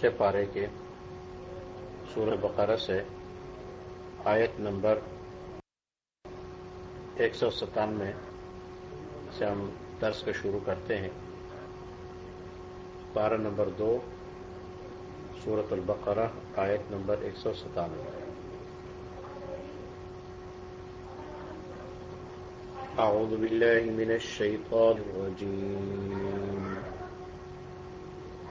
سے پارے کے سورہ بقرہ سے آیت نمبر ایک سو ستانوے سے ہم درس کا شروع کرتے ہیں۔ پارہ نمبر دو سورت البقرہ، آیت نمبر ایک سو ستانوے۔ أعوذ بالله من الشيطان الرجيم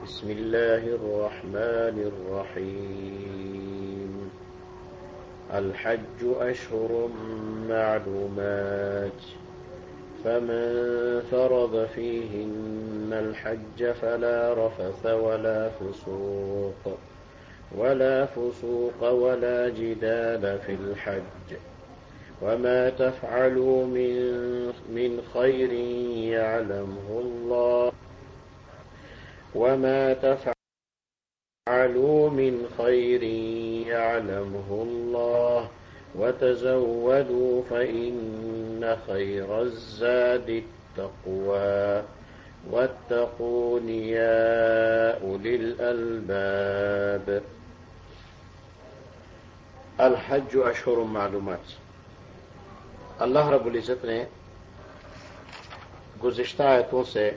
بسم الله الرحمن الرحيم. الحج أشهر معلومات. فمن فرض فيهن الحج فلا رفث ولا فسوق. ولا فسوق ولا جدال في الحج. وما تفعلوا من من خير يعلمه الله. وما تفعلوا من خير يعلمه الله وتزودوا فإن خير الزاد التقوى واتقون يا أولي الألباب الحج أشهر معلومات۔ اللہ رب العزت نے گزشتہ آیتوں سے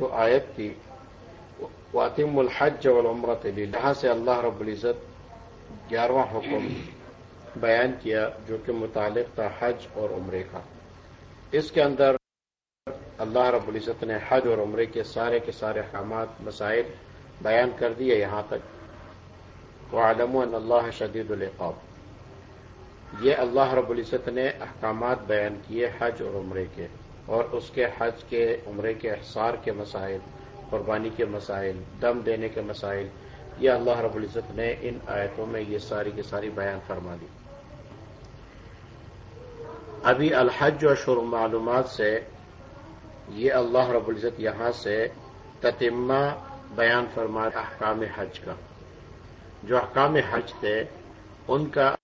جو آیت تھی واطم الحج والعمرت یہاں سے اللہ رب العزت گیارہواں حکم بیان کیا جو کہ متعلق تھا حج اور عمرے کا۔ اس کے اندر اللہ رب العزت نے حج اور عمرے کے سارے کے سارے احکامات، مسائل بیان کر دیے یہاں تک۔ وہ عالم اللہ شدید القاب یہ اللہ رب العزت نے احکامات بیان کیے حج اور عمرے کے۔ اور اس کے حج کے، عمرے کے احسار کے مسائل، قربانی کے مسائل، دم دینے کے مسائل، یہ اللہ رب العزت نے ان آیتوں میں یہ ساری کی ساری بیان فرما دی۔ ابھی الحج و شر معلومات سے یہ اللہ رب العزت یہاں سے تتمہ بیان فرما احکام حج کا۔ جو احکام حج تھے، ان کا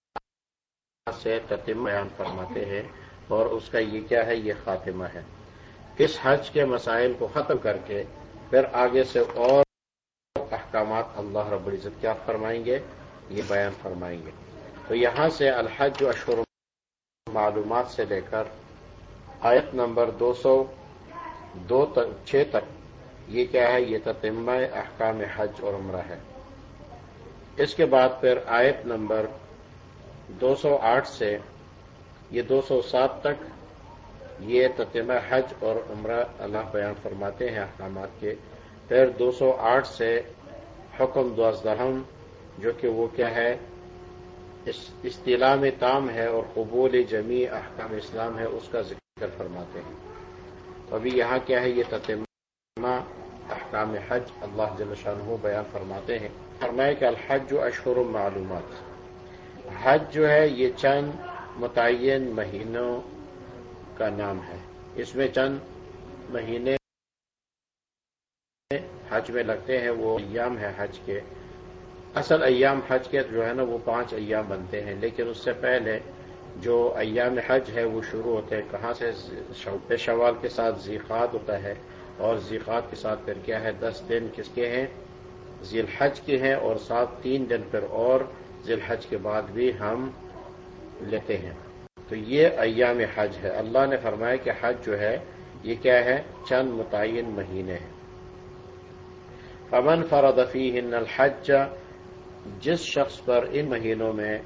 سے تتم بیان فرماتے ہیں۔ اور اس کا یہ کیا ہے؟ یہ خاتمہ ہے۔ اس حج کے مسائل کو ختم کر کے پھر آگے سے اور احکامات اللہ رب العزت کیا فرمائیں گے؟ یہ بیان فرمائیں گے۔ تو یہاں سے الحج و اشور معلومات سے لے کر آیت نمبر دو سو دو چھ تک، یہ کیا ہے؟ یہ تتمہ احکام حج اور عمرہ ہے۔ اس کے بعد پھر آیت نمبر دو سو آٹھ سے یہ دو سو سات تک یہ تتمہ حج اور عمرہ اللہ بیان فرماتے ہیں احکامات کے۔ پھر دو سو آٹھ سے حکم دوازدہم جو کہ وہ کیا ہے؟ اصطلاح تام ہے اور قبول جمی احکام اسلام ہے، اس کا ذکر فرماتے ہیں۔ تو ابھی یہاں کیا ہے؟ یہ تتمہ احکام حج اللہ جل شاہ بیان فرماتے ہیں۔ فرمائے کہ الحج و اشہر معلومات۔ حج جو ہے، یہ چند متعین مہینوں کا نام ہے۔ اس میں چند مہینے حج میں لگتے ہیں، وہ ایام ہے حج کے۔ اصل ایام حج کے جو ہے نا، وہ پانچ ایام بنتے ہیں، لیکن اس سے پہلے جو ایام حج ہے، وہ شروع ہوتے ہیں۔ کہاں سے؟ شوال کے ساتھ ذیقات ہوتا ہے اور ذیقات کے ساتھ پھر کیا ہے؟ دس دن کس کے ہیں؟ ذی الحج کے ہیں اور سات تین دن پھر اور ذی الحج کے بعد بھی ہم لیتے ہیں۔ تو یہ ایام حج ہے۔ اللہ نے فرمایا کہ حج جو ہے، یہ کیا ہے؟ چند متعین مہینے ہیں۔ امن فردفی ہن الحج، جس شخص پر ان مہینوں میں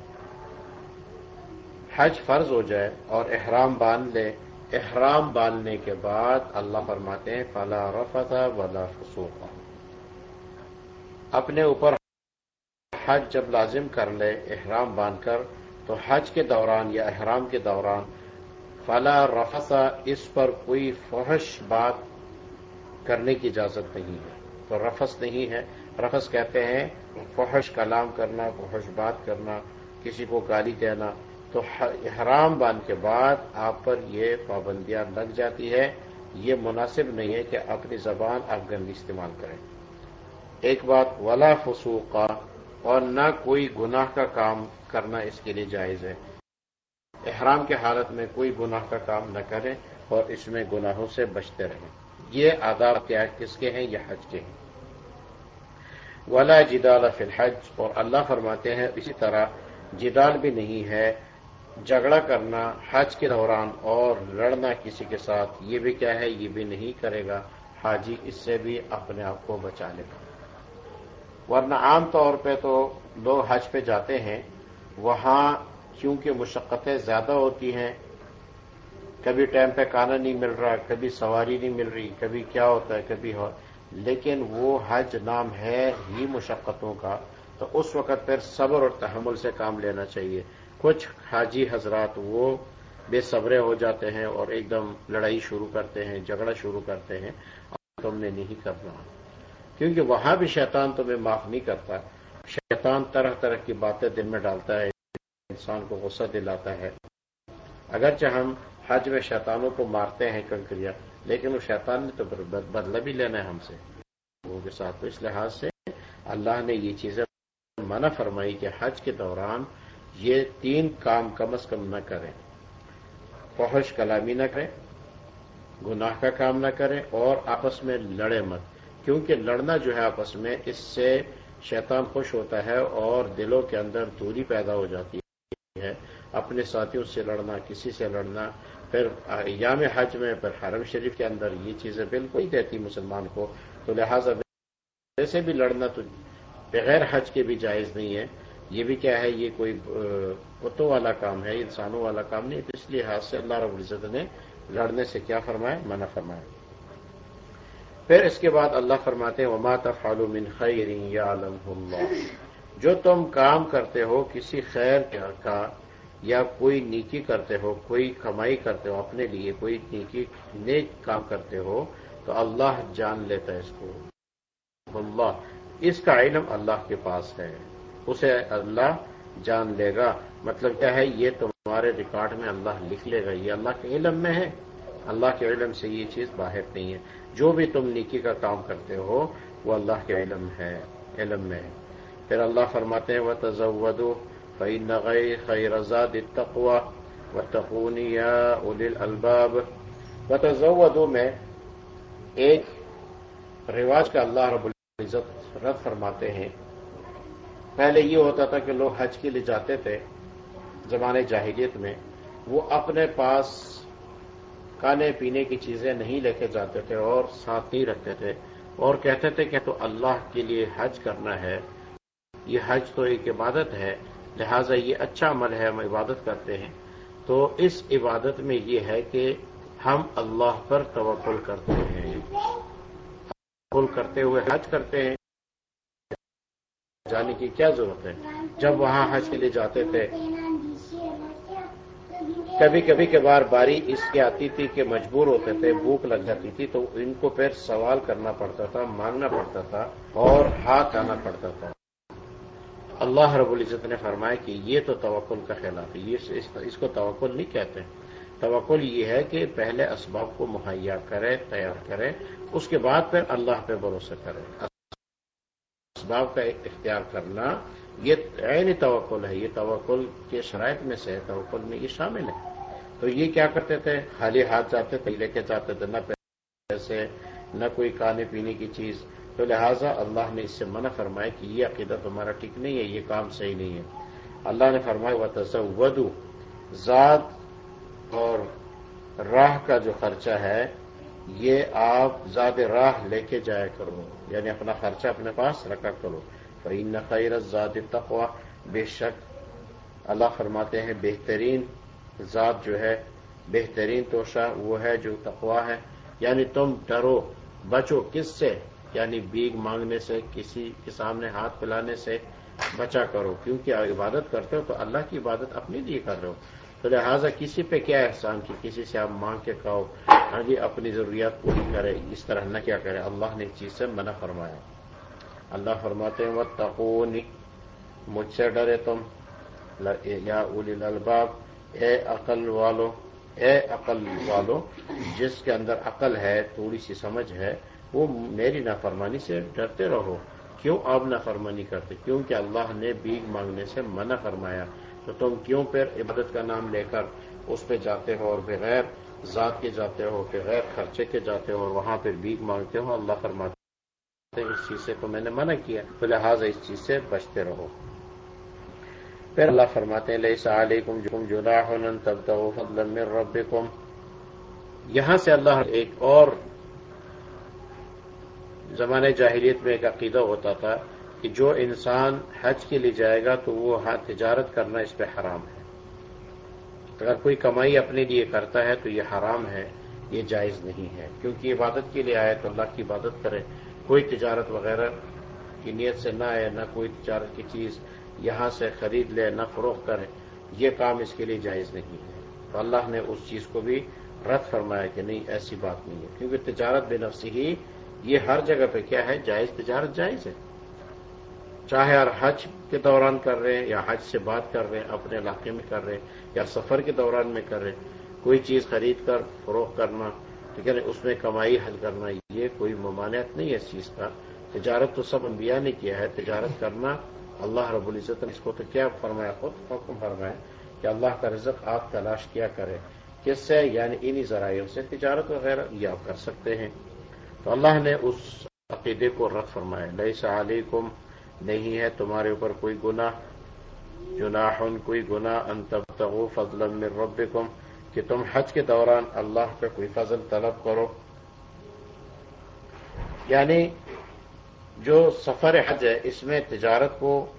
حج فرض ہو جائے اور احرام باندھ لے، احرام باندھنے کے بعد اللہ فرماتے ہیں، فلا رفت ولا فسوق۔ اپنے اوپر حج جب لازم کر لے، احرام باندھ کر تو حج کے دوران یا احرام کے دوران فلا رفسا اس پر کوئی فحش بات کرنے کی اجازت نہیں ہے۔ تو رفس نہیں ہے۔ رفس کہتے ہیں فحش کلام کرنا، فحش بات کرنا، کسی کو گالی دینا۔ تو احرام باندھ کے بعد آپ پر یہ پابندیاں لگ جاتی ہے یہ مناسب نہیں ہے کہ اپنی زبان آپ گندی استعمال کریں۔ ایک بات، ولا فسوقہ اور نہ کوئی گناہ کا کام کرنا اس کے لیے جائز ہے۔ احرام کے حالت میں کوئی گناہ کا کام نہ کریں اور اس میں گناہوں سے بچتے رہیں یہ آداب کیا کس کے ہیں؟ یہ حج کے ہیں۔ ولا جدال فی الحج۔ اور اللہ فرماتے ہیں اسی طرح جدال بھی نہیں ہے۔ جھگڑا کرنا، حج کے دوران اور لڑنا کسی کے ساتھ، یہ بھی کیا ہے؟ یہ بھی نہیں کرے گا۔ حاجی اس سے بھی اپنے آپ کو بچا لے گا۔ ورنہ عام طور پہ تو لوگ حج پہ جاتے ہیں، وہاں کیونکہ مشقتیں زیادہ ہوتی ہیں، کبھی ٹائم پہ کانا نہیں مل رہا، کبھی سواری نہیں مل رہی، کبھی کیا ہوتا ہے، کبھی ہو، لیکن وہ حج نام ہے ہی مشقتوں کا، تو اس وقت پھر صبر اور تحمل سے کام لینا چاہیے۔ کچھ حاجی حضرات وہ بے صبرے ہو جاتے ہیں اور ایک دم لڑائی شروع کرتے ہیں، جھگڑا شروع کرتے ہیں، اور تم نے نہیں کرنا۔ کیونکہ وہاں بھی شیطان تمہیں معاف نہیں کرتا۔ شیطان طرح طرح کی باتیں دل میں ڈالتا ہے، انسان کو غصہ دلاتا ہے۔ اگرچہ ہم حج میں شیطانوں کو مارتے ہیں کنکریا لیکن وہ شیطان نے تو بدلہ بھی لینا ہے ہم سے۔ وہ کے ساتھ۔ تو اس لحاظ سے اللہ نے یہ چیزیں منع فرمائی کہ حج کے دوران یہ تین کام کم از کم نہ کریں۔ فحش کلامی نہ کریں، گناہ کا کام نہ کریں اور آپس میں لڑے مت۔ کیونکہ لڑنا جو ہے آپس میں، اس سے شیطان خوش ہوتا ہے اور دلوں کے اندر دوری پیدا ہو جاتی ہے۔ اپنے ساتھیوں سے لڑنا، کسی سے لڑنا، پھر ایام حج میں، پھر حرم شریف کے اندر یہ چیزیں بالکل نہیں دیتی مسلمان کو۔ تو لہٰذا ویسے بھی لڑنا تو بغیر حج کے بھی جائز نہیں ہے۔ یہ بھی کیا ہے، یہ کوئی کتوں والا کام ہے، انسانوں والا کام نہیں۔ تو اس لیے ہاتھ سے اللہ رب العزت نے لڑنے سے کیا فرمایا؟ منع فرمایا۔ پھر اس کے بعد اللہ فرماتے ہیں، وما تفعلوا من خیر یا اللہ جو تم کام کرتے ہو کسی خیر کا یا کوئی نیکی کرتے ہو، کوئی کمائی کرتے ہو اپنے لیے، کوئی نیکی نیک کام کرتے ہو، تو اللہ جان لیتا ہے اس کو۔ اللہ، اس کا علم اللہ کے پاس ہے۔ اسے اللہ جان لے گا۔ مطلب کیا ہے؟ یہ تمہارے ریکارڈ میں اللہ لکھ لے گا۔ یہ اللہ کے علم میں ہے۔ اللہ کے علم سے یہ چیز باہر نہیں ہے۔ جو بھی تم نیکی کا کام کرتے ہو، وہ اللہ کے علم ہے، علم میں۔ ہے پھر اللہ فرماتے ہیں وہ تزودو فإن خير زاد التقوى واتقون يا أولي الألباب۔ وتزودوا میں ایک رواج کا اللہ رب العزت رد فرماتے ہیں۔ پہلے یہ ہوتا تھا کہ لوگ حج کے لیے جاتے تھے، زمانے جاہلیت میں۔ وہ اپنے پاس کھانے پینے کی چیزیں نہیں لے کے جاتے تھے اور ساتھ نہیں رکھتے تھے۔ اور کہتے تھے کہ تو اللہ کے لیے حج کرنا ہے۔ یہ حج تو ایک عبادت ہے، لہذا یہ اچھا عمل ہے، ہم عبادت کرتے ہیں۔ تو اس عبادت میں یہ ہے کہ ہم اللہ پر توکل کرتے ہیں۔ توکل کرتے ہوئے حج کرتے ہیں۔ جانے کی کیا ضرورت ہے؟ جب وہاں حج کے لیے جاتے تھے کبھی کبھی کے بار باری اس کی آتی تھی کہ مجبور ہوتے تھے، بھوک لگ جاتی تھی، تو ان کو پھر سوال کرنا پڑتا تھا، مانگنا پڑتا تھا اور ہاتھ آنا پڑتا تھا۔ اللہ رب العزت نے فرمایا کہ یہ تو توکل کا خلاف ہے، یہ اس کو توکل نہیں کہتے۔ توکل یہ ہے کہ پہلے اسباب کو مہیا کرے، تیار کرے، اس کے بعد پھر اللہ پہ بھروسہ کرے۔ اسباب کا اختیار کرنا، یہ عین توکل ہے، یہ توکل کے شرائط میں سے توکل میں یہ شامل ہے۔ تو یہ کیا کرتے تھے؟ خالی ہاتھ جاتے تھے، لے کے جاتے تھے، نہ پیسے، نہ کوئی کھانے پینے کی چیز۔ تو لہٰذا اللہ نے اس سے منع فرمایا کہ یہ عقیدہ تمہارا ٹھیک نہیں ہے، یہ کام صحیح نہیں ہے۔ اللہ نے فرمایا وہ تصودو ذات اور راہ کا جو خرچہ ہے، یہ آپ زاد راہ لے کے جایا کرو۔ یعنی اپنا خرچہ اپنے پاس رکھا کرو۔ فعین خیر ذات تقوا بے شک اللہ فرماتے ہیں، بہترین ذات جو ہے، بہترین توشہ وہ ہے جو تقوا ہے۔ یعنی تم ڈرو، بچو کس سے؟ یعنی بیگ مانگنے سے، کسی کے سامنے ہاتھ پلانے سے بچا کرو۔ کیونکہ عبادت کرتے ہو تو اللہ کی عبادت اپنے لیے کر رہے ہو۔ تو لہٰذا کسی پہ کیا احسان کی؟ کسی سے آپ مانگ کے کہو ہاں جی اپنی ضروریات پوری کرے، اس طرح نہ کیا کرے۔ اللہ نے اس چیز سے منع فرمایا۔ اللہ فرماتے ہیں وہ تقونی مجھ سے ڈرے تم۔ یا اولی الباب اے عقل والو، اے عقل والو، جس کے اندر عقل ہے، تھوڑی سی سمجھ ہے، وہ میری نافرمانی سے ڈرتے رہو۔ کیوں آپ نافرمانی کرتے؟ کیونکہ اللہ نے بیگ مانگنے سے منع فرمایا۔ تو تم کیوں پھر عبادت کا نام لے کر اس پہ جاتے ہو اور بغیر ذات کے جاتے ہو، بغیر خرچے کے جاتے ہو اور وہاں پہ بیگ مانگتے ہو؟ اللہ فرماتے اس چیز سے کو میں نے منع کیا، تو لہٰذا اس چیز سے بچتے رہو۔ پھر اللہ فرماتے ہیں لئیسا علیکم جکم جناح تب فضلا من ربکم۔ یہاں سے اللہ ایک اور زمانے جاہلیت میں ایک عقیدہ ہوتا تھا کہ جو انسان حج کے لیے جائے گا تو وہ ہاں تجارت کرنا اس پہ حرام ہے۔ اگر کوئی کمائی اپنے لیے کرتا ہے تو یہ حرام ہے، یہ جائز نہیں ہے۔ کیونکہ عبادت کے لیے آئے تو اللہ کی عبادت کرے، کوئی تجارت وغیرہ کی نیت سے نہ آئے، نہ کوئی تجارت کی چیز یہاں سے خرید لے، نہ فروخت کرے، یہ کام اس کے لیے جائز نہیں ہے۔ تو اللہ نے اس چیز کو بھی رد فرمایا کہ نہیں، ایسی بات نہیں ہے۔ کیونکہ تجارت بے نفسی ہی یہ ہر جگہ پہ کیا ہے؟ جائز تجارت جائز ہے۔ چاہے ہر حج کے دوران کر رہے ہیں یا حج سے بات کر رہے ہیں، اپنے علاقے میں کر رہے ہیں یا سفر کے دوران میں کر رہے ہیں، کوئی چیز خرید کر، فروخت کرنا ٹھیک ہے اس میں کمائی حل کرنا، یہ کوئی ممانعت نہیں ہے اس چیز کا۔ تجارت تو سب انبیاء نے کیا ہے۔ تجارت کرنا اللہ رب العزت نے اس کو تو کیا فرمایا؟ خود حکم فرمایا کہ اللہ کا رزق آپ تلاش کیا کرے کس سے؟ یعنی انہی ذرائعوں سے تجارت وغیرہ یہ آپ کر سکتے ہیں۔ تو اللہ نے اس عقیدے کو رد فرمایا۔ لئی علیکم، نہیں ہے تمہارے اوپر کوئی گنا جناح کوئی گنا انتبتغو فضلا من ربکم، کہ تم حج کے دوران اللہ پہ کوئی فضل طلب کرو۔ یعنی جو سفر حج ہے، اس میں تجارت کو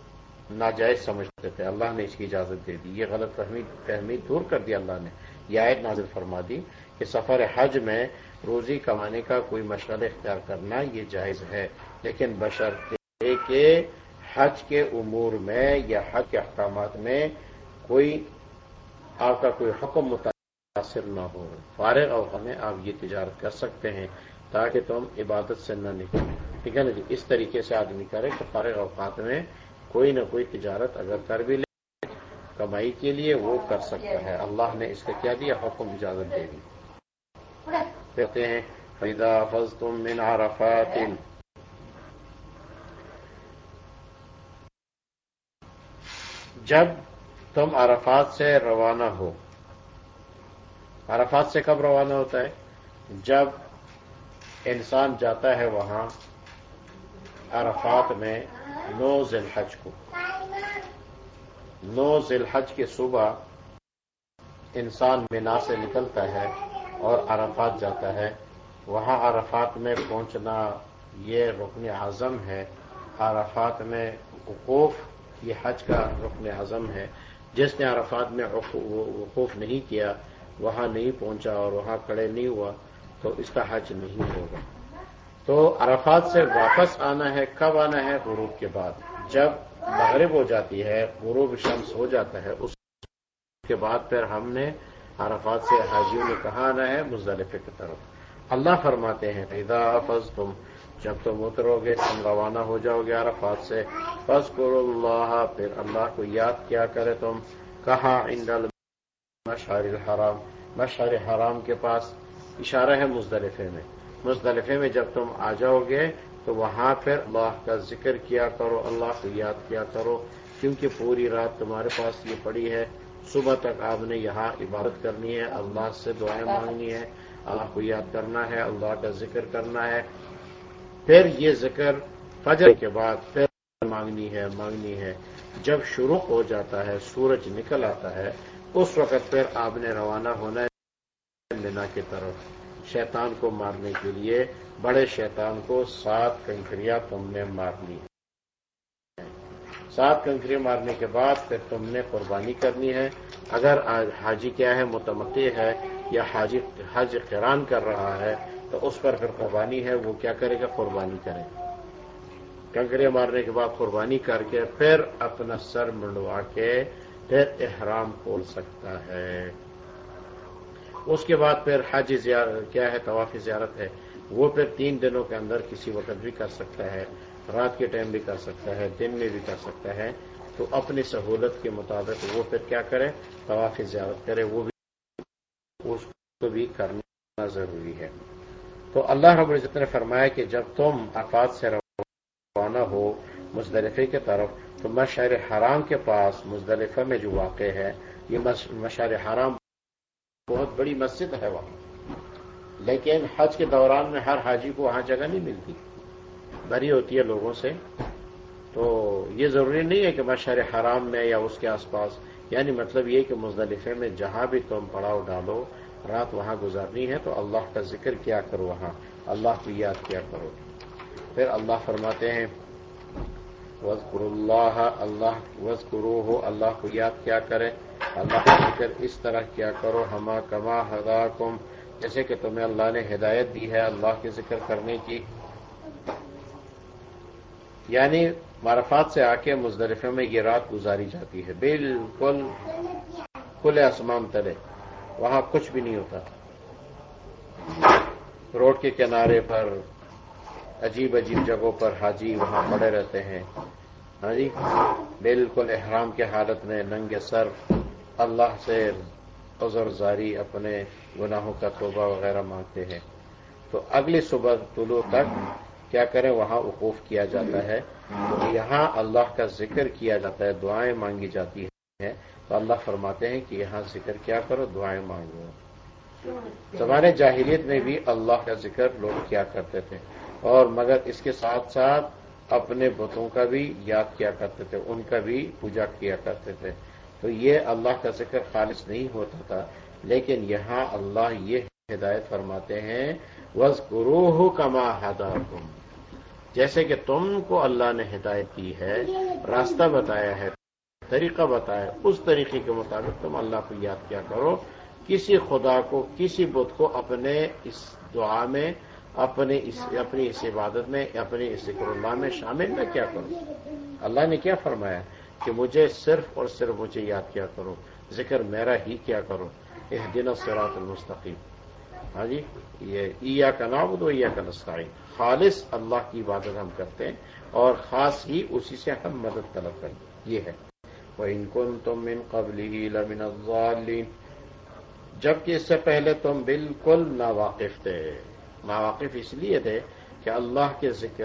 ناجائز سمجھتے تھے۔ اللہ نے اس کی اجازت دے دی۔ یہ غلط فہمی فہمی دور کر دی اللہ نے۔ یہ آیت نازل فرما دی کہ سفر حج میں روزی کمانے کا کوئی مشغلہ اختیار کرنا یہ جائز ہے۔ لیکن بشر کہ حج کے امور میں یا حج کے احکامات میں کوئی آپ کا کوئی حکم متاثر نہ ہو۔ فارغ اوقات میں آپ یہ تجارت کر سکتے ہیں تاکہ تم عبادت سے نہ نکلیں۔ ٹھیک ہے نا جی؟ اس طریقے سے آدمی کرے کہ فارغ اوقات میں کوئی نہ کوئی تجارت اگر کر بھی لے، کمائی کے لیے وہ کر سکتا ہے۔ اللہ نے اس کا کیا دیا؟ حکم اجازت دے دی۔ کہتے ہیں فیدا فض تم من عرفات۔ جب تم عرفات سے روانہ ہو، عرفات سے کب روانہ ہوتا ہے؟ جب انسان جاتا ہے وہاں عرفات میں نو ذی الحج کو۔ نو ذی الحج کی صبح انسان مینا سے نکلتا ہے اور عرفات جاتا ہے۔ وہاں عرفات میں پہنچنا یہ رکن اعظم ہے۔ عرفات میں وقوف یہ حج کا رکن اعظم ہے۔ جس نے عرفات میں وقوف نہیں کیا، وہاں نہیں پہنچا اور وہاں کھڑے نہیں ہوا، تو اس کا حج نہیں ہوگا۔ تو عرفات سے واپس آنا ہے، کب آنا ہے؟ غروب کے بعد۔ جب مغرب ہو جاتی ہے، غروب شمس ہو جاتا ہے، اس کے بعد پھر ہم نے عرفات سے حاجیوں نے کہا آنا ہے؟ مزدلفے کی طرف۔ اللہ فرماتے ہیں فض تم جب تم اترو گے تم روانہ ہو جاؤ گے عرفات سے۔ فض کرو اللہ پھر اللہ کو یاد کیا کرے تم۔ کہاں اندل مشہر الحرام مشہر حرام کے پاس اشارہ ہے مزدلفے میں۔ مزدلفے میں جب تم آ جاؤ گے تو وہاں پھر اللہ کا ذکر کیا کرو اللہ کو یاد کیا کرو کیونکہ پوری رات تمہارے پاس یہ پڑی ہے صبح تک آپ نے یہاں عبادت کرنی ہے اللہ سے دعائیں مانگنی ہے اللہ کو یاد کرنا ہے اللہ کا ذکر کرنا ہے۔ پھر یہ ذکر فجر کے بعد پھر مانگنی ہے مانگنی ہے۔ جب شروع ہو جاتا ہے سورج نکل آتا ہے اس وقت پھر آپ نے روانہ ہونا ہے مینا کی طرف۔ شیطان کو مارنے کے لیے، بڑے شیطان کو سات کنکریاں تم نے مارنی سات کنکریاں مارنے کے بعد پھر تم نے قربانی کرنی ہے۔ اگر حاجی کیا ہے متمقی ہے یا حاجی حج قران کر رہا ہے، تو اس پر پھر قربانی ہے، وہ کیا کرے گا؟ قربانی کرے گا۔ کنکریاں مارنے کے بعد قربانی کر کے پھر اپنا سر منڈوا کے پھر احرام کھول سکتا ہے۔ اس کے بعد پھر حج کیا ہے طواف زیارت ہے، وہ پھر تین دنوں کے اندر کسی وقت بھی کر سکتا ہے، رات کے ٹائم بھی کر سکتا ہے، دن میں بھی کر سکتا ہے، تو اپنی سہولت کے مطابق وہ پھر کیا کرے، طواف زیارت کرے، وہ بھی اس کو بھی کرنا ضروری ہے۔ تو اللہ رب العزت نے فرمایا کہ جب تم افات سے روانہ ہو مزدلفے کی طرف، تو مشہر حرام کے پاس مزدلفہ میں جو واقع ہے، یہ مشہر حرام بہت بڑی مسجد ہے وہاں۔ لیکن حج کے دوران میں ہر حاجی کو وہاں جگہ نہیں ملتی۔ بری ہوتی ہے لوگوں سے۔ تو یہ ضروری نہیں ہے کہ بشر حرام میں یا اس کے آس پاس یعنی مطلب یہ کہ مزدلفے میں جہاں بھی تم پڑاؤ ڈالو، رات وہاں گزارنی ہے، تو اللہ کا ذکر کیا کرو وہاں۔ اللہ کو یاد کیا کرو۔ پھر اللہ فرماتے ہیں وزقر اللہ اللہ وزقرو ہو اللہ کو یاد کیا کرے اللہ کا ذکر اس طرح کیا کرو، ہما کما ہدا جیسے کہ تمہیں اللہ نے ہدایت دی ہے، اللہ کے ذکر کرنے کی۔ یعنی معرفات سے آ کے مزدلفے میں یہ رات گزاری جاتی ہے۔ بالکل کھلے آسمان تلے، وہاں کچھ بھی نہیں ہوتا۔ روڈ کے کنارے پر، عجیب عجیب جگہوں پر حاجی وہاں پڑے رہتے ہیں۔ ہاں جی؟ بالکل احرام کے حالت میں ننگے سر۔ اللہ سے عذر زاری اپنے گناہوں کا توبہ وغیرہ مانگتے ہیں۔ تو اگلی صبح طلوع تک کیا کریں؟ وہاں وقوف کیا جاتا ہے۔ تو یہاں اللہ کا ذکر کیا جاتا ہے، دعائیں مانگی جاتی ہیں۔ تو اللہ فرماتے ہیں کہ یہاں ذکر کیا کرو، دعائیں مانگو۔ زمانے جاہلیت میں بھی اللہ کا ذکر لوگ کیا کرتے تھے۔ اور مگر اس کے ساتھ ساتھ اپنے بتوں کا بھی یاد کیا کرتے تھے، ان کا بھی پوجا کیا کرتے تھے۔ تو یہ اللہ کا ذکر خالص نہیں ہوتا تھا۔ لیکن یہاں اللہ یہ ہدایت فرماتے ہیں وز گروہ کما ہدا جیسے کہ تم کو اللہ نے ہدایت کی ہے، راستہ بتایا ہے، طریقہ بتایا اس طریقے کے مطابق تم اللہ کو یاد کیا کرو۔ کسی خدا کو، کسی بت کو اپنے اس دعا میں، اپنے اس، اپنی اس عبادت میں، اپنی اس ذکر اللہ میں شامل نہ کیا کرو۔ اللہ نے کیا فرمایا؟ کہ مجھے صرف اور صرف مجھے یاد کیا کرو، ذکر میرا ہی کیا کرو۔ یہ دن سرات المستقیم۔ ہاں جی یہ ایا کا نام دو یا کا نسائن خالص اللہ کی عبادت ہم کرتے ہیں اور خاص ہی اسی سے ہم مدد طلب کریں۔ یہ ہے۔ وہ ان کو تم ان قبل ہی لمن جبکہ اس سے پہلے تم بالکل ناواقف تھے۔ ناواقف اس لیے تھے کہ اللہ کے ذکر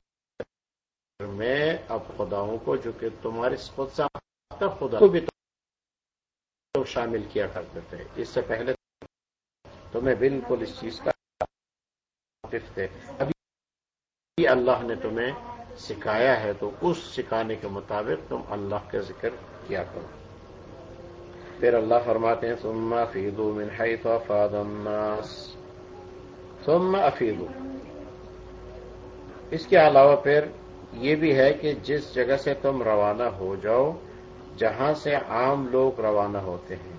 خداؤں کو جو کہ تمہارے خود سے خدا کو بھی تو شامل کیا کرتے تھے۔ اس سے پہلے تمہیں بالکل اس چیز کا واقف تھے۔ ابھی اللہ نے تمہیں سکھایا ہے تو اس سکھانے کے مطابق تم اللہ کا ذکر کیا کرو۔ پھر اللہ فرماتے ہیں، ثم افیدو من حیث افاد الناس۔ ثم افیدو۔ اس کے علاوہ پھر یہ بھی ہے کہ جس جگہ سے تم روانہ ہو جاؤ، جہاں سے عام لوگ روانہ ہوتے ہیں۔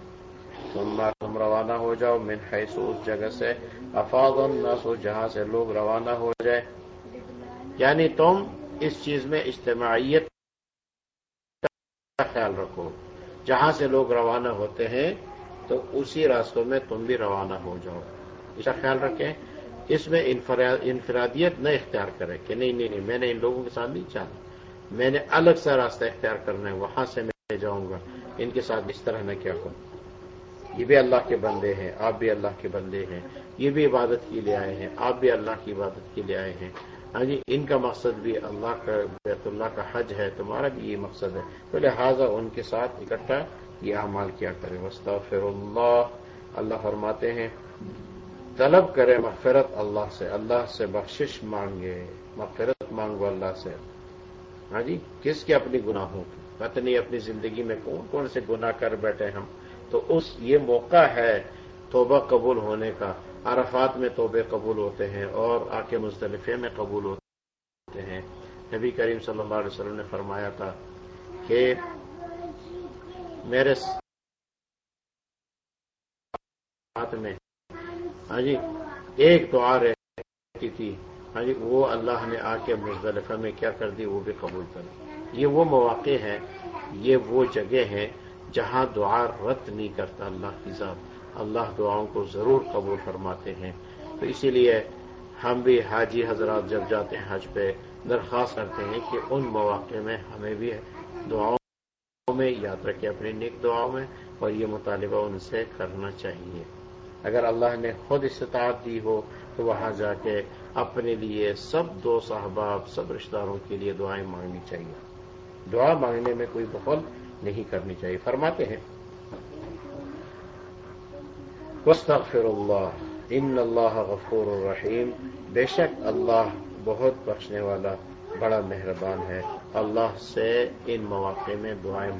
ثم تم روانہ ہو جاؤ من حیث اس جگہ سے افاد الناس جہاں سے لوگ روانہ ہو جائے یعنی تم اس چیز میں اجتماعیت کا خیال رکھو۔ جہاں سے لوگ روانہ ہوتے ہیں، تو اسی راستوں میں تم بھی روانہ ہو جاؤ۔ اس کا خیال رکھیں۔ اس میں انفرادیت نہ اختیار کرے کہ نہیں نہیں نہیں، میں نے ان لوگوں کے ساتھ نہیں چاہا میں نے الگ سا راستہ اختیار کرنا ہے، وہاں سے میں جاؤں گا۔ ان کے ساتھ اس طرح نہ کیا کروں یہ بھی اللہ کے بندے ہیں، آپ بھی اللہ کے بندے ہیں۔ یہ بھی عبادت کے لیے آئے ہیں، آپ بھی اللہ کی عبادت کے لیے آئے ہیں۔ ہاں جی ان کا مقصد بھی اللہ کا، بیت اللہ کا حج ہے، تمہارا بھی یہ مقصد ہے۔ تو لہٰذا ان کے ساتھ اکٹھا یہ اعمال کیا کرے وسطر اللہ۔ اللہ فرماتے ہیں طلب کرے مغفرت اللہ سے اللہ سے بخشش مانگے، مغفرت مانگو اللہ سے۔ ہاں جی کس کے اپنی گناہوں کی؟ پتنی اپنی زندگی میں کون کون سے گناہ کر بیٹھے ہم؟ تو اس، یہ موقع ہے توبہ قبول ہونے کا۔ عرفات میں توبے قبول ہوتے ہیں اور آ کے مصطلفے میں قبول ہوتے ہیں۔ نبی کریم صلی اللہ علیہ وسلم نے فرمایا تھا کہ میرے ساتھ میں ہاں جی ایک دعا رہتی تھی۔ ہاں جی وہ اللہ نے آ کے مزدلفہ میں کیا کر دی؟ وہ بھی قبول کر یہ وہ مواقع ہیں، یہ وہ جگہ ہیں جہاں دعا رت نہیں کرتا اللہ کی ذات۔ اللہ دعاؤں کو ضرور قبول فرماتے ہیں۔ تو اسی لیے ہم بھی حاجی حضرات جب جاتے ہیں حج پہ، درخواست کرتے ہیں کہ ان مواقع میں ہمیں بھی دعاؤں میں یاد رکھے اپنی نیک دعاؤں میں، اور یہ مطالبہ ان سے کرنا چاہیے۔ اگر اللہ نے خود استطاعت دی ہو تو وہاں جا کے اپنے لیے سب دو صحباب سب رشتہ داروں کے لیے دعائیں مانگنی چاہیے۔ دعا مانگنے میں کوئی بخل نہیں کرنی چاہیے۔ فرماتے ہیں وسطر اللہ ان اللہ غفور الرحیم۔ بے شک اللہ بہت بخشنے والا بڑا مہربان ہے۔ اللہ سے ان مواقع میں دعائیں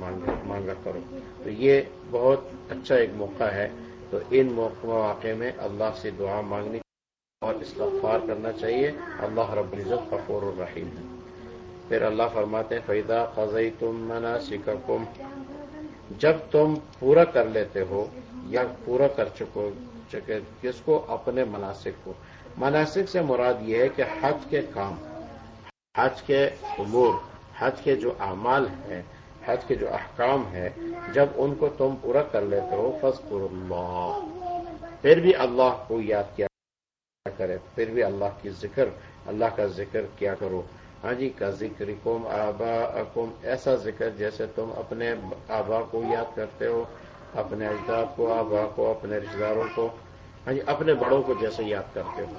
مانگا کرو۔ تو یہ بہت اچھا ایک موقع ہے۔ تو ان مواقع میں اللہ سے دعا مانگنی اور استغفار کرنا چاہیے۔ اللہ رب العزت غفور الرحیم ہے۔ پھر اللہ فرماتے ہیں فیدا فضئی تم منا سکم جب تم پورا کر لیتے ہو یا پورا کر چکو کس کو؟ اپنے مناسب کو۔ مناسب سے مراد یہ ہے کہ حج کے کام، حج کے امور، حج کے جو اعمال ہیں حج کے جو احکام ہیں، جب ان کو تم پورا کر لیتے ہو فض اللہ۔ پھر بھی اللہ کو یاد کیا کرے، پھر بھی اللہ کی ذکر، اللہ کا ذکر کیا کرو۔ ہاں جی کا ذکر کم آبا اکم ایسا ذکر جیسے تم اپنے آبا کو یاد کرتے ہو، اپنے اجداد کو، آبا کو، اپنے رشتے داروں کو ہاں جی اپنے بڑوں کو جیسے یاد کرتے ہو۔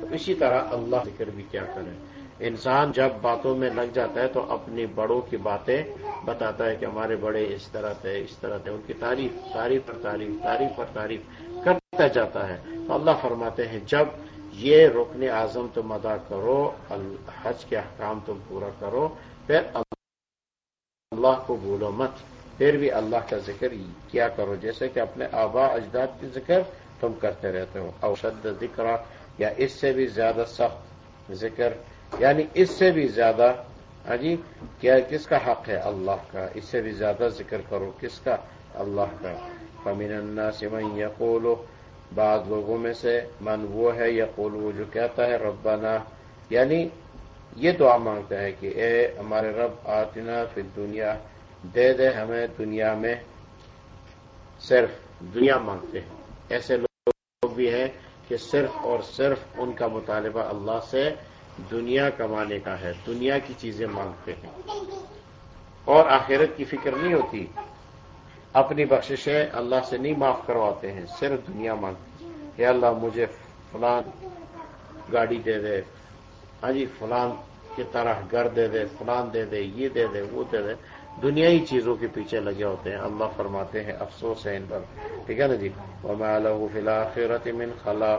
تو اسی طرح اللہ ذکر بھی کیا کرے۔ انسان جب باتوں میں لگ جاتا ہے تو اپنی بڑوں کی باتیں بتاتا ہے کہ ہمارے بڑے اس طرح تھے، اس طرح تھے، ان کی تعریف تعریف پر تعریف تعریف پر تعریف کرتا جاتا ہے۔ تو اللہ فرماتے ہیں، جب یہ رکن اعظم تم ادا کرو حج کے احکام تم پورا کرو، پھر اللہ کو بھولو مت۔ پھر بھی اللہ کا ذکر کیا کرو، جیسے کہ اپنے آبا اجداد کی ذکر تم کرتے رہتے ہو۔ اوشد ذکر یا اس سے بھی زیادہ سخت ذکر یعنی اس سے بھی زیادہ ہاں جی کیا کس کا حق ہے؟ اللہ کا۔ اس سے بھی زیادہ ذکر کرو، کس کا؟ اللہ کا۔ فمین الناس من یقولو۔ بعض لوگوں میں سے من وہ ہے یا وہ جو کہتا ہے، ربنا۔ یعنی یہ دعا مانگتا ہے کہ اے ہمارے رب، آتنا پھر دنیا دے دے ہمیں دنیا میں صرف دنیا مانگتے ہیں۔ ایسے لوگ بھی ہیں کہ صرف اور صرف ان کا مطالبہ اللہ سے دنیا کمانے کا ہے، دنیا کی چیزیں مانگتے ہیں۔ اور آخرت کی فکر نہیں ہوتی۔ اپنی بخششیں اللہ سے نہیں معاف کرواتے ہیں، صرف دنیا مانگتے کہ اللہ، مجھے فلان گاڑی دے دے۔ ہاں جی فلان کی طرح گھر دے دے، فلان دے دے، یہ دے دے، وہ دے دے۔ دنیائی چیزوں کے پیچھے لگے ہوتے ہیں۔ اللہ فرماتے ہیں، افسوس ہے ان پر۔ ٹھیک ہے نا جی؟ وہ من خلا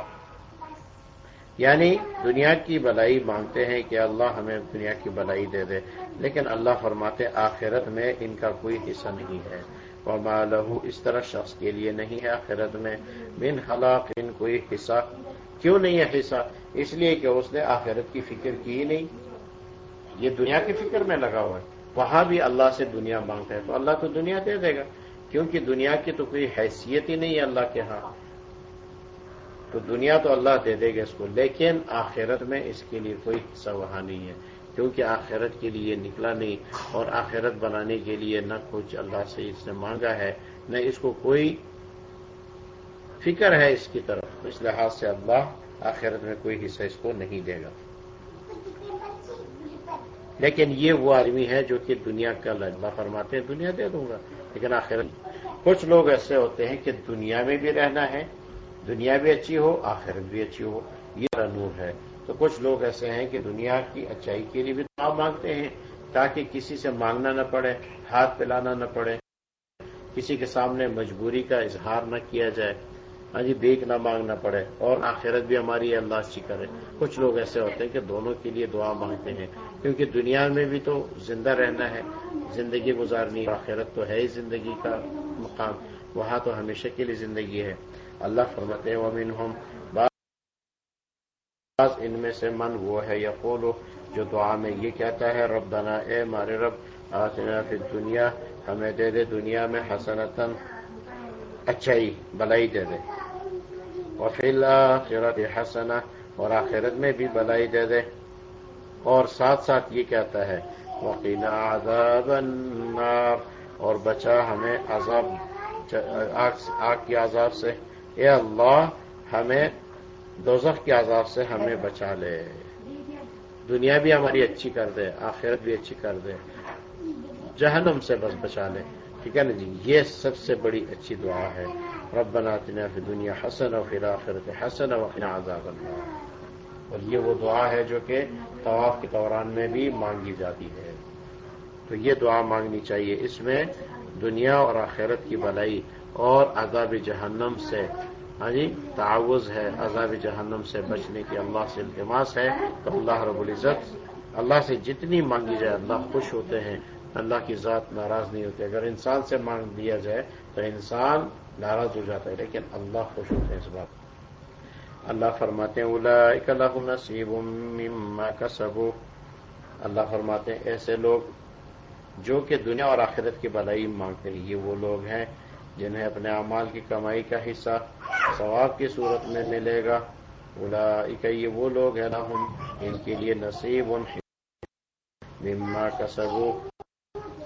یعنی دنیا کی بلائی مانگتے ہیں کہ اللہ ہمیں دنیا کی بلائی دے دے، لیکن اللہ فرماتے آخرت میں ان کا کوئی حصہ نہیں ہے۔ وما لہو اس طرح شخص کے لیے نہیں ہے آخرت میں۔ من حلاق ان کوئی حصہ۔ کیوں نہیں ہے حصہ؟ اس لیے کہ اس نے آخرت کی فکر کی ہی نہیں۔ یہ دنیا کی فکر میں لگا ہوا ہے۔ وہاں بھی اللہ سے دنیا مانگتا ہے تو اللہ تو دنیا دے دے گا۔ کیونکہ دنیا کی تو کوئی حیثیت ہی نہیں ہے اللہ کے ہاں۔ تو دنیا تو اللہ دے دے گا اس کو، لیکن آخرت میں اس کے لیے کوئی حصہ وہاں نہیں ہے۔ کیونکہ آخرت کے لیے نکلا نہیں اور آخرت بنانے کے لیے نہ کچھ اللہ سے اس نے مانگا ہے، نہ اس کو کوئی فکر ہے اس کی طرف۔ اس لحاظ سے اللہ آخرت میں کوئی حصہ اس کو نہیں دے گا۔ لیکن یہ وہ آدمی ہے جو کہ دنیا کا اللہ فرماتے ہیں دنیا دے دوں گا، لیکن آخرت۔ کچھ لوگ ایسے ہوتے ہیں کہ دنیا میں بھی رہنا ہے دنیا بھی اچھی ہو، آخرت بھی اچھی ہو، یہ نور ہے۔ تو کچھ لوگ ایسے ہیں کہ دنیا کی اچائی کے لیے بھی دعا مانگتے ہیں تاکہ کسی سے مانگنا نہ پڑے، ہاتھ پلانا نہ پڑے، کسی کے سامنے مجبوری کا اظہار نہ کیا جائے۔ ہاں جی بیک نہ مانگنا پڑے اور آخرت بھی ہماری اللہ اچھی کرے۔ کچھ لوگ ایسے ہوتے ہیں کہ دونوں کے لیے دعا مانگتے ہیں، کیونکہ دنیا میں بھی تو زندہ رہنا ہے۔ زندگی گزارنی، آخرت تو ہے ہی زندگی کا مقام، وہاں تو ہمیشہ کے لیے زندگی ہے۔ اللہ فرمت ومن ہوم ان میں سے من وہ ہے یقول جو دعا میں یہ کہتا ہے رب دنا اے مارے رب، آتنا فی دنیا ہمیں دے دے دنیا میں حسنتن اچھائی، بلائی دے دے۔ اور فی الآخرت حسنا اور آخرت میں بھی بلائی دے دے۔ اور ساتھ ساتھ یہ کہتا ہے وقینا عذاب النار، اور بچا ہمیں عذاب آگ کی عذاب سے۔ اے اللہ، ہمیں دوزخ کے عذاب سے ہمیں بچا لے۔ دنیا بھی ہماری اچھی کر دے، آخرت بھی اچھی کر دے۔ جہنم سے بس بچا لے۔ ٹھیک ہے نا جی؟ یہ سب سے بڑی اچھی دعا ہے۔ رب بناتے فی دنیا حسن و پھر آخرت حسن و عذاب اللہ اور یہ وہ دعا ہے جو کہ طواف کے دوران میں بھی مانگی جاتی ہے۔ تو یہ دعا مانگنی چاہیے۔ اس میں دنیا اور آخرت کی بلائی اور عذاب جہنم سے ہاں جی تعوض ہے، عذاب جہنم سے بچنے کی اللہ سے التماس ہے۔ تو اللہ رب العزت، اللہ سے جتنی مانگی جائے اللہ خوش ہوتے ہیں۔ اللہ کی ذات ناراض نہیں ہوتی اگر انسان سے مانگ دیا جائے تو انسان ناراض ہو جاتا ہے، لیکن اللہ خوش ہوتے ہیں اس بات اللہ فرماتے ہیں اولا نصیب مما کسبوا اللہ فرماتے ہیں، ایسے لوگ جو کہ دنیا اور آخرت کی بلائی مانگتے ہیں، یہ وہ لوگ ہیں جنہیں اپنے اعمال کی کمائی کا حصہ ثواب کی صورت میں ملے گا۔ اولا یہ وہ لوگ ہیں ہم ان کے لیے نصیب ان مما کسبوا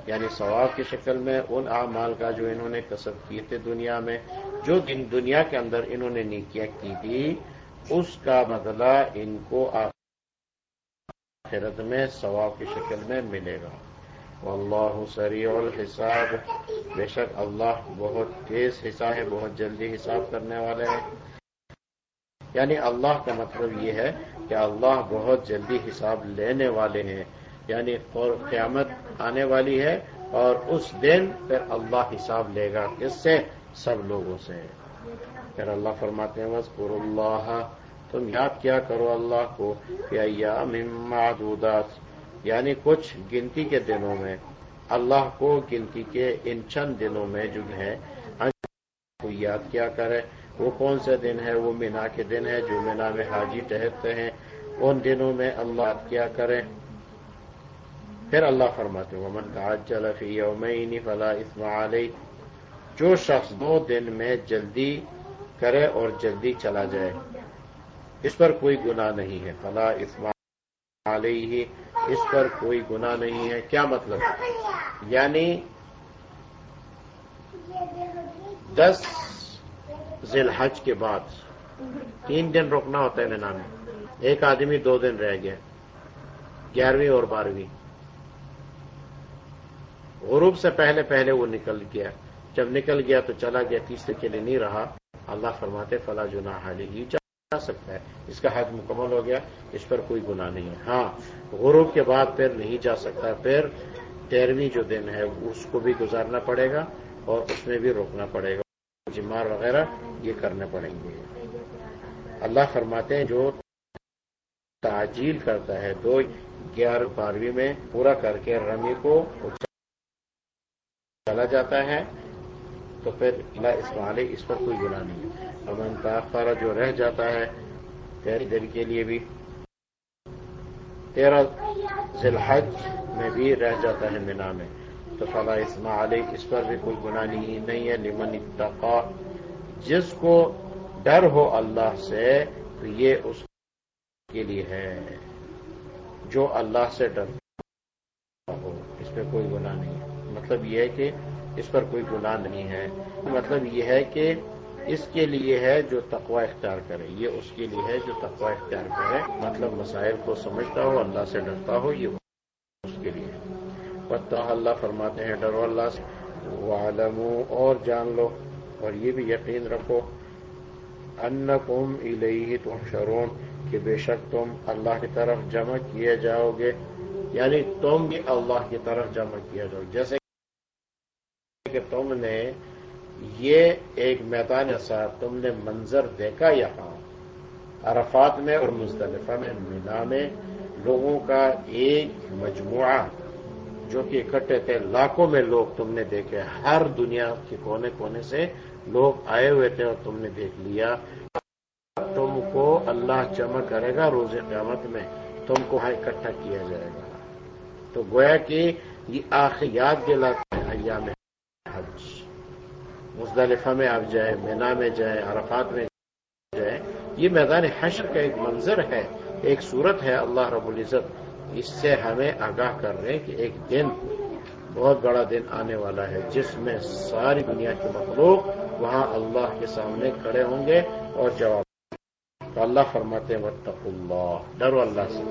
یعنی ثواب کی شکل میں ان اعمال کا جو انہوں نے کسب کیے تھے دنیا میں، جو دنیا کے اندر انہوں نے نیکیاں کی تھی، اس کا بدلہ ان کو آخرت میں ثواب کی شکل میں ملے گا۔ اللہ سریع الحساب۔ بے شک اللہ بہت تیز حساب ہے، بہت جلدی حساب کرنے والے ہیں۔ یعنی اللہ کا مطلب یہ ہے کہ اللہ بہت جلدی حساب لینے والے ہیں۔ یعنی قیامت آنے والی ہے اور اس دن پھر اللہ حساب لے گا۔ کس سے سب لوگوں سے۔ پھر اللہ فرماتے ہیں وزقر اللہ تم یاد کیا کرو اللہ کو کہ ایام معدودات۔ یعنی کچھ گنتی کے دنوں میں، اللہ کو گنتی کے ان چند دنوں میں جو ہے کو یاد کیا کرے، وہ کون سے دن ہے؟ وہ مینا کے دن ہے، جو مینا میں حاجی ٹہرتے ہیں۔ ان دنوں میں اللہ یاد کیا کرے۔ پھر اللہ فرماتے ومن تعجل فی یومین فلا اثم علی جو شخص دو دن میں جلدی کرے اور جلدی چلا جائے، اس پر کوئی گناہ نہیں ہے۔ فلا اسما علیہ اس پر کوئی گناہ نہیں ہے۔ کیا مطلب؟ یعنی دس ذی الحج کے بعد، تین دن رکنا ہوتا ہے مینا میں۔ ایک آدمی دو دن رہ گیا۔ گیارہویں اور بارہویں۔ غروب سے پہلے پہلے وہ نکل گیا۔ جب نکل گیا تو چلا گیا، تیسرے کے لیے نہیں رہا۔ اللہ فرماتے فلا جنا حالی ہی سکتا ہے۔ اس کا حج مکمل ہو گیا، اس پر کوئی گناہ نہیں ہے۔ ہاں غروب کے بعد پھر نہیں جا سکتا۔ پھر تیرہویں جو دن ہے، اس کو بھی گزارنا پڑے گا اور اس میں بھی روکنا پڑے گا۔ جمار وغیرہ یہ کرنے پڑیں گے۔ اللہ فرماتے ہیں، جو تعجیل کرتا ہے، دو گیارہ بارہویں میں پورا کر کے رمی کو چلا جاتا ہے، تو پھر لا اسماعی اس پر کوئی گناہ نہیں ہے۔ امن تاخارہ جو رہ جاتا ہے تیری دیر کے لیے بھی۔ تیرہ ذی الحج میں بھی رہ جاتا ہے مینا میں۔ تو فلا اسماعی اس پر بھی کوئی گناہ نہیں ہے لمن اتقا۔ جس کو ڈر ہو اللہ سے، تو یہ اس کے لیے ہے۔ جو اللہ سے ڈر ہو، اس پہ کوئی گناہ نہیں۔ ہے مطلب یہ ہے کہ اس پر کوئی گناہ نہیں ہے۔ مطلب یہ ہے کہ اس کے لیے ہے جو تقوا اختیار کرے۔ یہ اس کے لیے ہے جو تقوا اختیار کرے۔ مطلب مسائل کو سمجھتا ہو، اللہ سے ڈرتا ہو، یہ اس کے لیے پتہ اللہ فرماتے ہیں، ڈرو اللہ سے۔ عالم اور جان لو۔ اور یہ بھی یقین رکھو۔ ان کم الہی تم شرون کہ بے شک تم اللہ کی طرف جمع کیے جاؤ گے۔ یعنی تم بھی اللہ کی طرف جمع کیا جاؤ۔ جیسے کہ تم نے یہ ایک میدان ایسا تم نے منظر دیکھا یہاں عرفات میں اور مزدلفہ میں، مینا میں لوگوں کا ایک مجموعہ جو کہ اکٹھے تھے۔ لاکھوں میں لوگ تم نے دیکھے۔ ہر دنیا کے کونے کونے سے لوگ آئے ہوئے تھے اور تم نے دیکھ لیا۔ تم کو اللہ جمع کرے گا روز قیامت میں۔ تم کو ہاں اکٹھا کیا جائے گا۔ تو گویا کہ یہ آخر یاد دلاتا ہے ایام حج۔ مزدلفہ میں آپ جائیں، مینا میں جائیں، عرفات میں جائیں، یہ میدان حشر کا ایک منظر ہے، ایک صورت ہے، اللہ رب العزت اس سے ہمیں آگاہ کر رہے ہیں کہ ایک دن بہت بڑا دن آنے والا ہے، جس میں ساری دنیا کے مخلوق وہاں اللہ کے سامنے کھڑے ہوں گے اور جواب تو اللہ فرماتے ہیں وطف اللہ ڈرو اللہ سے۔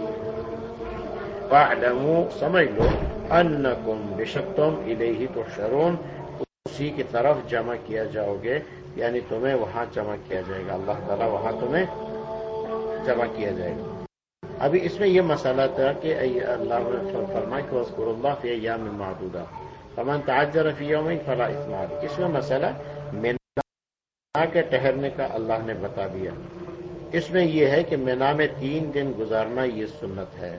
سمجھ لو ان کم بشکتم ادے تو شرون اسی کی طرف جمع کیا جاؤ گے یعنی تمہیں وہاں جمع کیا جائے گا۔ اللہ تعالیٰ وہاں تمہیں جمع کیا جائے گا۔ ابھی اس میں یہ مسئلہ تھا کہ اللہ فرما کہ وسکر اللہ فی ایام محدودہ تمام تاجر رفیع یوم فلا اسماعی اس میں مسئلہ مینا کے ٹہرنے کا اللہ نے بتا دیا۔ اس میں یہ ہے کہ مینا میں تین دن گزارنا یہ سنت ہے۔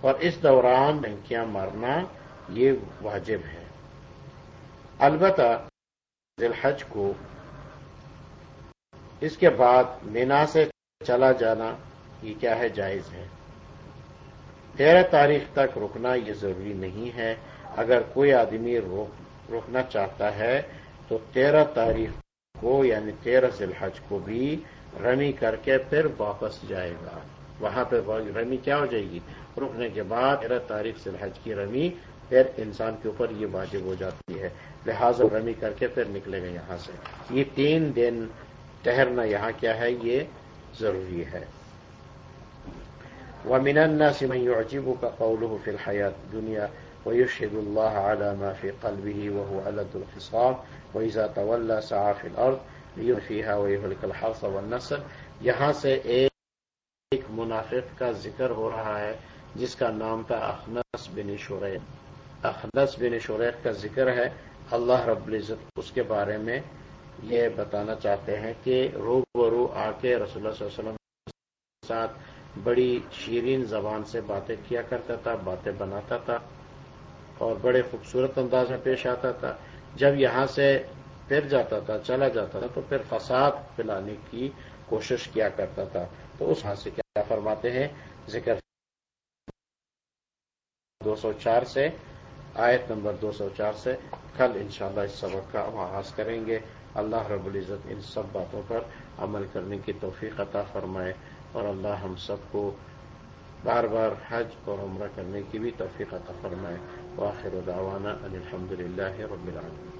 اور اس دوران ڈنکیاں مارنا یہ واجب ہے۔ البتہ ذلحج کو اس کے بعد مینا سے چلا جانا یہ کیا ہے جائز ہے۔ تیرہ تاریخ تک رکنا یہ ضروری نہیں ہے۔ اگر کوئی آدمی رکنا چاہتا ہے تو تیرہ تاریخ کو یعنی تیرہ ذلحج کو بھی رمی کر کے پھر واپس جائے گا۔ وہاں پہ رمی کیا ہو جائے گی؟ رکنے کے بعد تیرہ تاریخ ذلحج کی رمی پھر انسان کے اوپر یہ واجب ہو جاتی ہے۔ لہٰذا رمی کر کے پھر نکلے گا یہاں سے۔ یہ تین دن ٹہرنا یہاں کیا ہے؟ یہ ضروری ہے۔ ومن الناس من يعجبك قوله في الحياة الدنيا ويشهد الله على ما في قلبه وهو ألد الخصام وإذا تولى سعى في الأرض لينفيها ويهلك الحرث والنسل یہاں سے ایک منافق کا ذکر ہو رہا ہے، جس کا نام تھا اخنس بن شریق اخنس بن شریق کا ذکر ہے، اللہ رب العزت اس کے بارے میں یہ بتانا چاہتے ہیں کہ رو برو آ کے رسول اللہ صلی اللہ علیہ وسلم کے ساتھ بڑی شیرین زبان سے باتیں کیا کرتا تھا، باتیں بناتا تھا اور بڑے خوبصورت انداز میں پیش آتا تھا۔ جب یہاں سے پھر جاتا تھا، چلا جاتا تھا، تو پھر فساد پلانے کی کوشش کیا کرتا تھا۔ تو اس ہاتھ سے کیا فرماتے ہیں؟ ذکر دو سو چار سے آیت نمبر دو سو چار سے کل انشاءاللہ اس سبق کا آغاز کریں گے۔ اللہ رب العزت ان سب باتوں پر عمل کرنے کی توفیق عطا فرمائے اور اللہ ہم سب کو بار بار حج اور عمرہ کرنے کی بھی توفیق عطا فرمائے۔ واخر دعوانا ان الحمد للہ رب العالمین۔